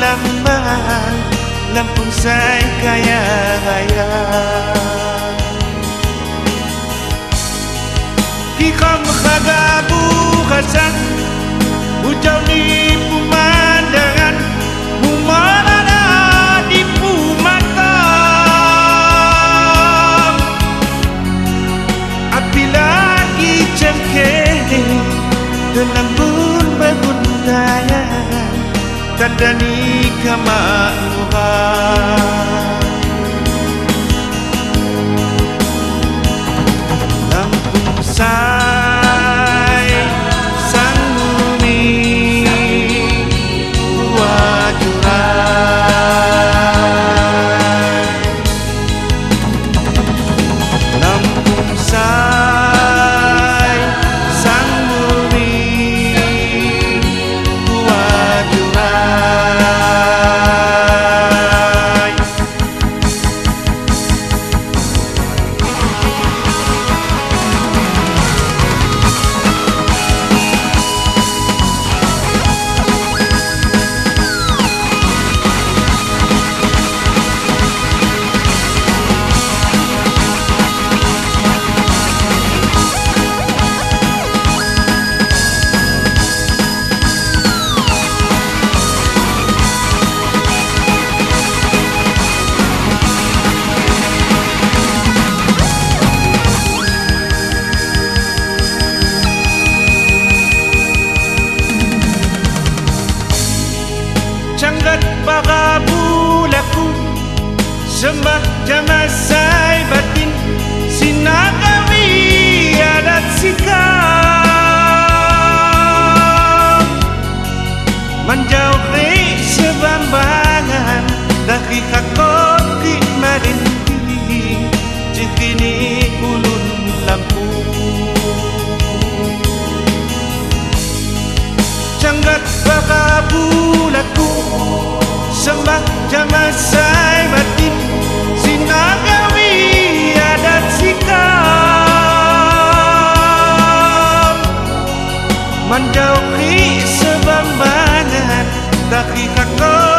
di lom lambang Lampung saya kaya raya. Kikam khagabu khasan Ujau ni pemandangan Humarana di pumata Api lagi cengkeh Dalam bun dani kama Tuhan. mahkeme Ang dauki sa bambangan Dakika ko